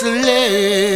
Let's live.